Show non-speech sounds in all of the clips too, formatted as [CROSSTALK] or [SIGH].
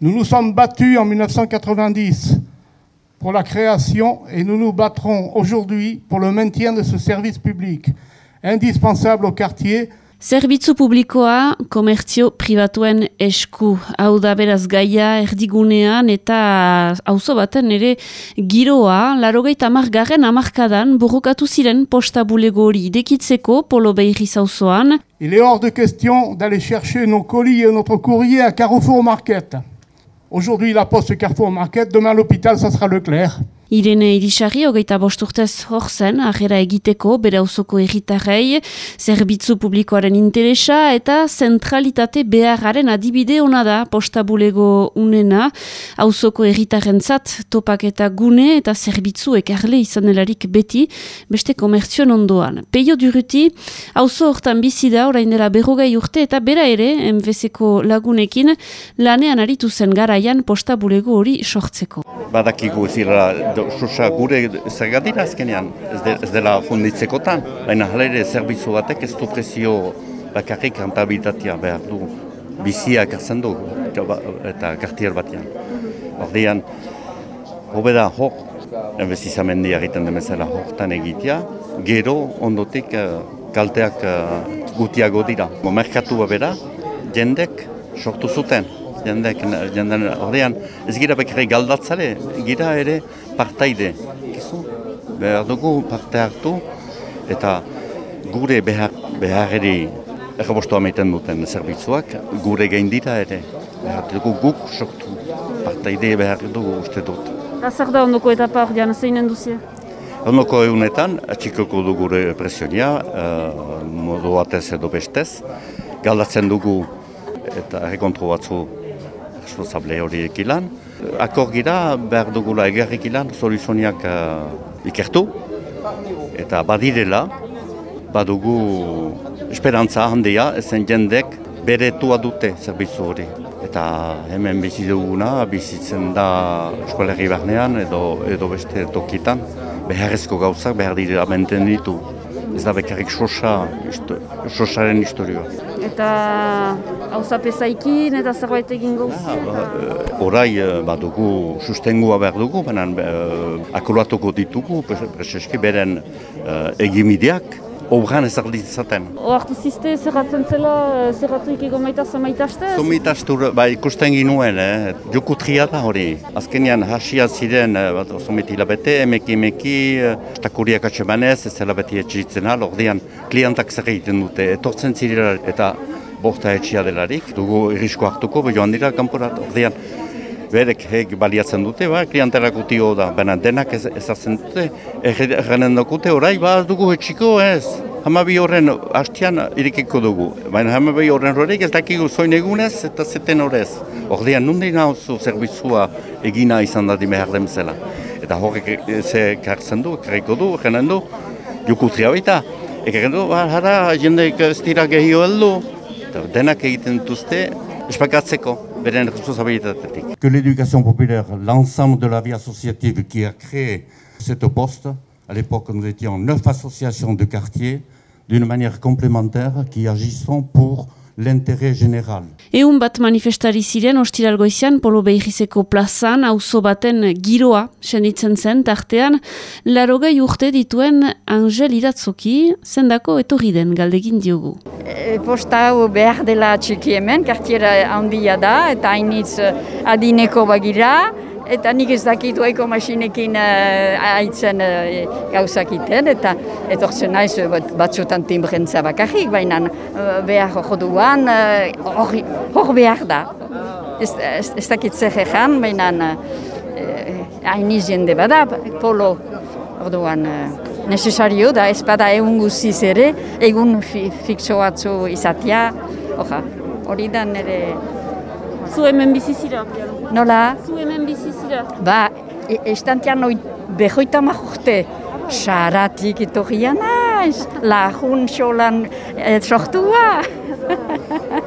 Nous nous sommes battus en 1990 pour la création et nous nous battrons aujourd'hui pour le maintien de ce service public, indispensable au quartier Zerbitzu publikoa komertzio pribatuen esku. Hau da beraz gaia erdigunean eta auzo baten ere giroa, larogeita amargarren amarkadan burrukatu ziren posta bulego hori polo behiri zauzoan. Il est hors de question d'aller chercher nos colis et notre courrier à Carrefour Market. Aujourd'hui la poste Carrefour Market, demain l'hôpital ça sera Leclerc. Irene Irisari, hogeita bosturtez hor zen, agera egiteko, bere auzoko erritarrei, zerbitzu publikoaren interesa eta zentralitate beharraren adibide ona da postabulego unena, auzoko erritarren zat, topak eta gune eta zerbitzu ekarle izan delarik beti, beste komertzion ondoan. Peio duruti, auzo hortan bizi orain dela berrogei urte eta bera ere, MVZko lagunekin, lanean aritu zen garaian postabulego hori sortzeko. Badakigu zira sosa gure zergatira azkenean, ez, de, ez dela funditzekotan, baina ere zerbitzu batek ez du prezio bakarrik rentabilitatea behar du biziak hartzen du eta kartier batean. Ordean, hobe da hor, enbestizamendi egiten demezela hortan egitea, gero ondotik uh, kalteak uh, gutiago dira. Merkatu bera, jendek sortu zuten. Jendek, jenden, ordean, ez gira bekarri galdatzare, gira ere partaide. Gizu, behar dugu parte hartu eta gure behar, behar eri errabostu amaiten duten zerbitzuak, gure gain dira ere. Behar dugu guk sortu, partaide behar dugu uste dut. Zer da ondoko etapa hor dian, zeinen duzia? Ondoko egunetan, atxikoko du gure presionia, uh, modu batez edo bestez, galdatzen dugu eta rekontro batzu responsable horiek ilan, akor gira behar dugula egerrik ilan soluzioak uh, ikertu. Eta badirela badugu esperantza handia ezen jendek beretua dute zerbitzu hori. Eta hemen bizi duguna bizitzen da eskolerri barnean edo, edo beste tokitan. Beharrezko gauzak behar dira benten ditu ez da bekarrik sosa, sosaren historioa. Eta hau zapesaikin eta zerbait egin gauzi? Ah, ba, badugu sustengua behar dugu, baina uh, akolatuko ditugu, preseski beren egimideak, obran ez arditzaten. Oartu ziste, zerratzen zela, eh, zerratu ikiko maita zamaitazte? Zomaitaztu, ba, ikusten ginuen, eh? joko tria da hori. Azkenean hasia ziren, eh, bat, zometi hilabete, emeki emeki, eh, stakuriak atsemanez, ez hilabeti etxitzen hal, ordean klientak zer egiten dute, etortzen zirela eta borta etxia delarik, dugu irisko hartuko, joan dira kanporat, ordean berek hek baliatzen dute, ba, klienterak utio da, baina denak ez, ezatzen dute, errenen dokute, orai, ba, dugu etxiko ez, hamabi horren hastian irikiko dugu, baina hamabi horren horrek ez dakigu zoin egunez eta zeten horrez. Ordean, nundi nahuzu zerbizua egina izan da behar den zela. Eta horrek ze kartzen du, karriko du, jenen du, jukutria baita. Ekarren du, ba, jendeik ez dira gehio heldu, denak egiten duzte, espakatzeko. Que l'éducation populaire, l'ensemble de la vie associative qui a créé cette poste, à l'époque nous étions neuf associations de quartier, d'une manière complémentaire, qui agissons pour l'intérêt général. Eun bat manifestari ziren ostiralgoizian polo behizeko plazan auzo baten giroa senitzen zen tartean larogei urte dituen Angel Iratzoki zendako etorri den galdegin diogu. E, posta hau behar dela txiki hemen, kartiera handia da eta hainitz adineko bagira eta nik ez dakit oiko masinekin uh, aitzen uh, gauzak iten, eta etortzen naiz uh, batzutan timbrentza bakarrik, baina behar hor duan, hor behar da. Ez, ez, ez dakit zer egan, baina hain uh, jende bada, polo hor duan uh, nesesario da, ez bada egun guziz ere, egun fi, fikso batzu izatea, hori da nire... Zu hemen bizizira? Nola? Zu hemen bizizira? Ba, e estantean oi behoita mahurte. Saratik etorria naiz, lahun xolan et sortua. [LAUGHS]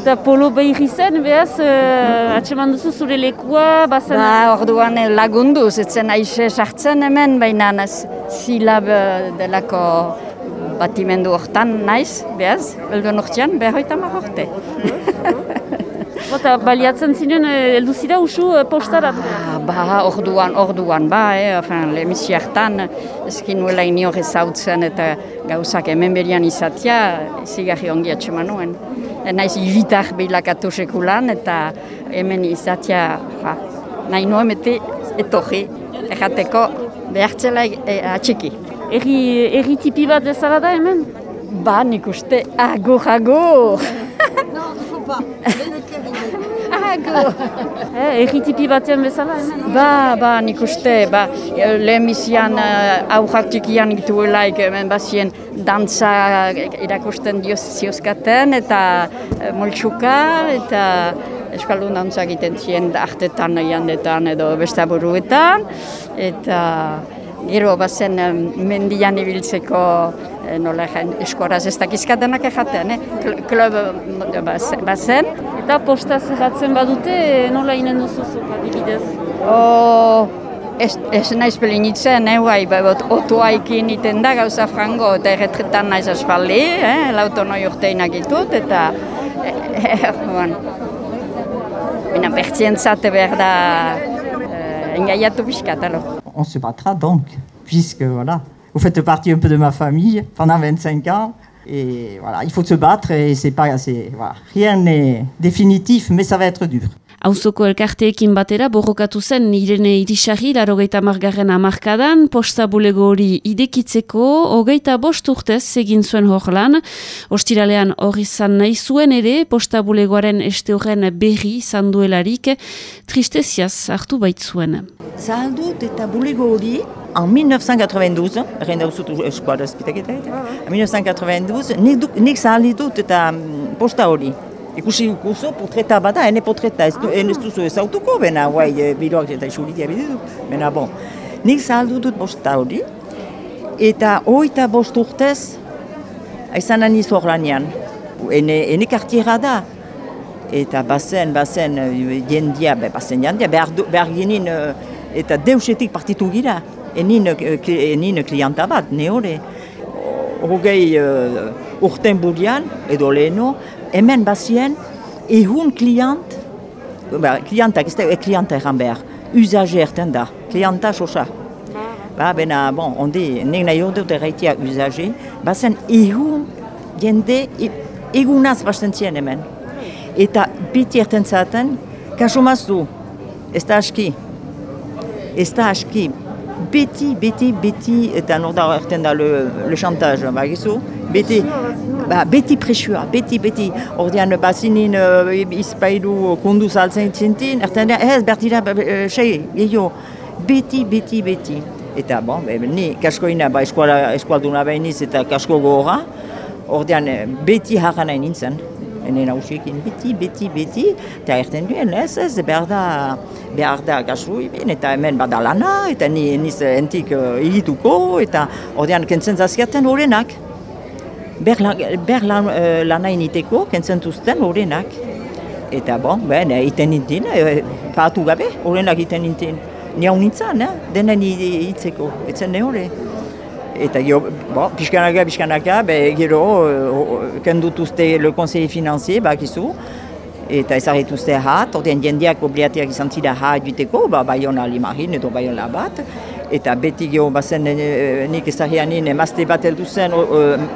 Eta polo behi zen, behaz, uh, atseman duzu zure lekua, bazen... Ba, orduan eh, lagunduz, etzen aixe sartzen hemen, baina zilab eh, delako batimendu hortan naiz, behaz, belduen urtean, behoita mahurte. Eta baliatzen ziren, heldu zira usu postarat? Ah, ba, orduan, orduan, ba, eh, enfin, lemisi hartan, ezkin nuela inior ezautzen eta gauzak hemen berian izatea, zigarri ongi atxeman nuen. Naiz iritar behilakatu sekulan eta hemen izatea, ba, nahi nuen ete etorri, errateko behartzela e, atxiki. Eri, eri tipi bat bezala da hemen? Ba, nik uste, agur, agur! Non, il faut pas. Eh, eri tipi batean bezala hemen? Ba, ba, nik uste, ba, lehemizian uh, aurrak txikian gituelaik hemen bazien dantza irakusten dioz ziozkaten eta uh, moltsuka eta eskaldun dantza egiten zien artetan, jandetan edo bestaburuetan eta gero bazen mendian ibiltzeko eh, nola eskoraz ez dakizkatenak ejaten, eh? klub bazen. Eta posta zerratzen badute nola inen duzu adibidez? Oh, ez, ez naiz pelinitzen, eh, bai, bai, otuaikin iten da gauza frango, eta erretretan naiz aspaldi, eh, lauto noi urteinak ditut, eta eh, eh, bon. Bina bertzientzate behar da eh, engaiatu pixkat, alo. On se battra donc, puisque voilà, vous faites partie un peu de ma famille pendant 25 ans. Et voilà, il faut se battre et c'est pas assez. Voilà. Rien n'est définitif, mais ça va être dur. Auzoko elkarteekin batera borrokatu zen Irene Irisari larogeita margarren amarkadan, posta bulego hori idekitzeko, hogeita bost urtez egin zuen hor lan, ostiralean hori izan nahi zuen ere, posta bulegoaren este horren berri izan duelarik, tristeziaz hartu baitzuen. Zahaldut eta bulego hori, en 1992, errein dauzut eskuara espitaketa, en 1992, nik, duk- nik zahalditut eta posta hori. Ikusi ikuso, portreta bada, ene portreta, ez, du, ez duzu ezautuko, bena, guai, e, biroak eta isuritia biditu, bena, bon. Nik zahaldutut posta hori, eta hoita bost urtez, aizan aniz hor lanean. Ene, ene kartiera da, eta bazen, bazen, jendia, be, bazen jendia, behar, behar ginen, eh, eta deusetik partitu gira, enin, eh, kli- enin klienta bat, ne hori. Hogei uh, urten burian, edo leheno, hemen bazien, ehun klient, ba, klientak, ez da, e, klienta egan behar, usager erten da, klienta sosa. Ba, bena, bon, ondi, nik nahi hor dut erraitia usager, bazen ehun jende e- egunaz basten zien hemen. Eta biti erten zaten, kaso mazdu, ez da aski, ez da aski, beti, beti, beti, eta nor da erten da le, le chantage, ba, gizu? Beti, ba, beti presua, beti, beti, ordean bazinin uh, izpailu konduz altzen zintin, erten da, ez, bertira, uh, sei, gehiago, beti, beti, beti. Eta, bon, be, ni kaskoina, ba, eskualduna behiniz eta kasko gogorra, ordean eh, beti harra nahi nintzen. Ene nausiekin beti, beti, beti, eta erten duen, ez, ez, behar da, behar da kasu ibin, eta hemen bada lana, eta ni niz entik uh, eta ordean kentzen zazkiaten horrenak. Ber, lan, uh, lana initeko, kentzen tuzten horrenak. Eta bon, ben, iten nintin, e, patu gabe, horrenak iten nintin. Ni hau nintzen, eh? denen hi- hitzeko, etzen ne hori. Eta gero, bon, pixkanaka, pixkanaka, be, gero, kendutuzte le conseil financier, bakizu, eta ezarrituzte hat, ordean jendeak obliatiak izan zira hat biteko, ba, baiona limarin edo baiona bat, eta beti gero bazen eh, nik ezarrianin emazte bat heldu zen, o,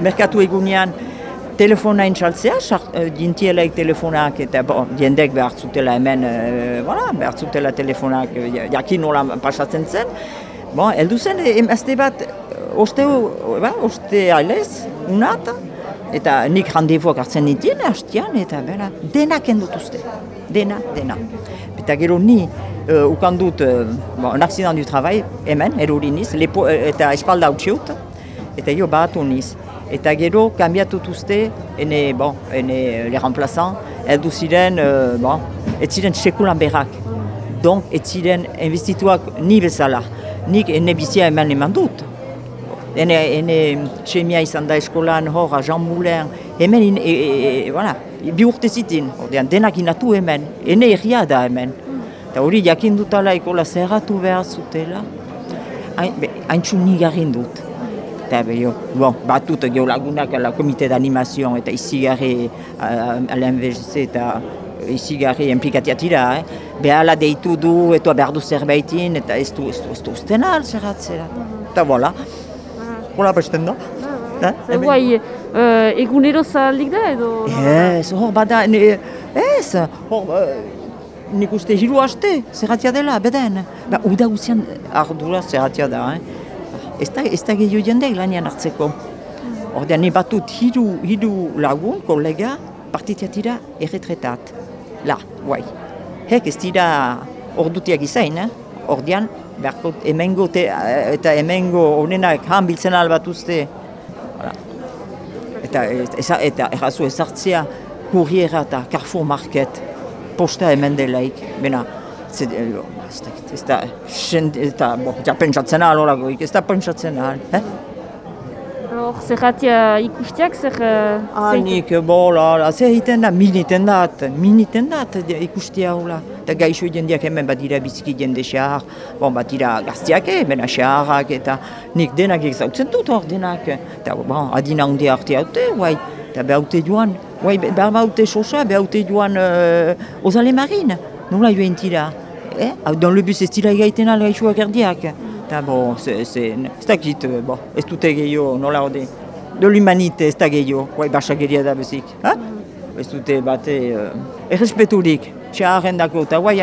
merkatu egunean, telefona intxaltzea, jintielaik telefonak, eta bon, jendek behar zutela hemen, e, voilà, behar zutela telefonak, eh, jakin nola pasatzen zen. Bon, heldu zen, e, emazte bat, oste, ba, oste alez, unat, eta nik randevuak hartzen nitien, hastian, eta bera, denak endutuzte, dena, dena. Eta gero ni, uh, ukan dut, uh, bon, un accident du travail, hemen, eruri niz, lepo, eh, eta espalda utxiut, eta jo batu niz. Eta gero, kambiatu tuzte, ene, bon, ene, le remplaçant, heldu ziren, uh, bon, ez ziren sekulan berrak. Donc, ez ziren investituak ni bezala. Nik ene bizia eman eman dut. Ene, ene txemia izan da eskolan, hor, Jean Moulin, hemen, in, e, e, e, voilà, bi urte zitin, ordean, denak inatu hemen, ene erria da hemen. Eta hori jakin dutala ikola zerratu behar zutela, hain be, haintxu nigarrin dut. Eta be, jo, bon, batut geolagunak ala komite d'animazioan eta izigarri uh, MVGC eta izigarri enplikatia tira, eh? Behala deitu du, eta behar du zerbaitin, eta ez du, ez du, ez du usten al, zerratzera. Eta bola, bola besten da. Eh? Zer guai, uh, egunero zahaldik da edo? Ez, hor bada, ne, ez, hor, uh, nik uste hiru haste, zerratia dela, beden. Ba, uda guzian ardura zerratia da, eh? Ez da, ez da gehiago jendek lanian hartzeko. Ordean, ni batut hiru, hiru lagun, kolega, partitiatira erretretat. La, guai. Hek ez dira ordutiak izain, eh? Ordean, beharko emengo te, eta emengo honenak han biltzen albatuzte. Eta, eta, eta errazu ezartzea kurriera eta Carrefour Market posta hemen delaik. Bena, ez da, ez da, ez da, bo, ja pentsatzen ahal, ez da pentsatzen ahal. Eh? Hor, zerratia ikustiak, zer... Ah, nik, bola, la, zer egiten da, miniten dat, miniten dat ikustia hola. Eta gaixo jendeak hemen bat dira biziki jende xahar, bon, bat dira gaztiak, eh, bena xaharrak, eta nik denak egzautzen dut hor denak. Eta bon, adina hundi arte haute, guai, eta behaute joan, guai, behar baute sosa, behaute joan uh, ozale marin, nola joen tira. Eh? Dans le bus ez dira egaiten al gaixoak erdiak. Eta bo, ez dakit, bo, ez dute gehiago, nola hode. De l'humanite ez da gehiago, guai basakeria da bezik. Ha? Ez dute bate, uh, errespeturik, txarren dako, eta guai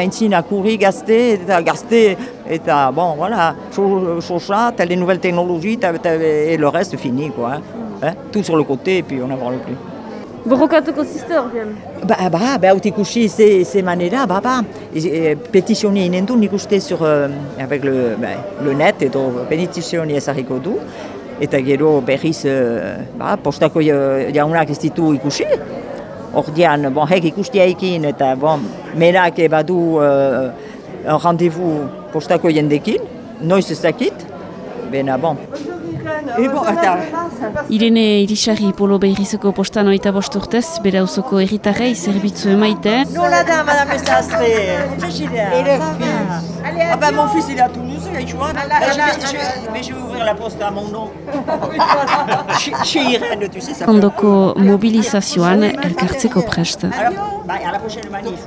gazte, eta gazte, eta bon, voilà, sosa, so, les nouvelles technologies, et le reste fini, quoi. Hein? Tout sur le côté, et puis on n'en parle plus. Borrokatuko ziste ordean? Ba, ba, ikusi ze, ze manera, ba, ba, petizionia inen du, nik uste sur, uh, avec le, ba, le net, edo petizionia ezarriko du, eta gero berriz, uh, ba, postako jaunak ez ditu ikusi, ordean, bon, hek eta, bon, merak badu uh, un rendezvous postako jendekin, noiz ez dakit, bena, bon, Ebo, eta... Irene Irisari Polo Behrizeko postan oita bosturtez, bere hausoko erritarrei zerbitzu emaite. Nola da, madame Sastre? Ere Ah ben mon fils il est à Toulouse, tu vois. Mais je, vais, mais je vais ouvrir la poste à mon nom. [LAUGHS] Chez Irène, tu sais ça. Ondoko mobilizazioan elkartzeko prest. Alors, bah, à la prochaine manif.